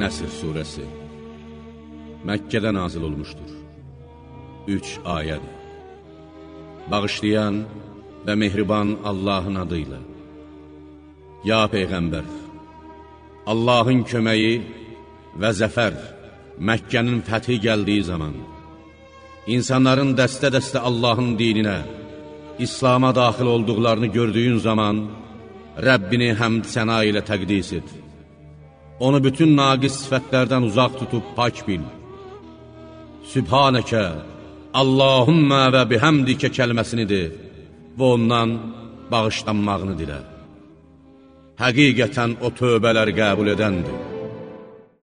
Nəsr surəsi Məkkədə nazil olmuşdur. 3 ayədir. Bağışlayan və mehriban Allahın adıyla. Ya Peyğəmbər, Allahın köməyi və zəfər Məkkənin fəthi gəldiyi zaman, insanların dəstə-dəstə Allahın dininə, İslama daxil olduqlarını gördüyün zaman, Rəbbini həmd səna ilə təqdis et. Onu bütün naqis sifətlərdən uzaq tutub pak bil. Sübhanəkə, Allahümmə və bihəmdikə kəlməsini de və ondan bağışlanmağını dilə. Həqiqətən o tövbələr qəbul edəndir.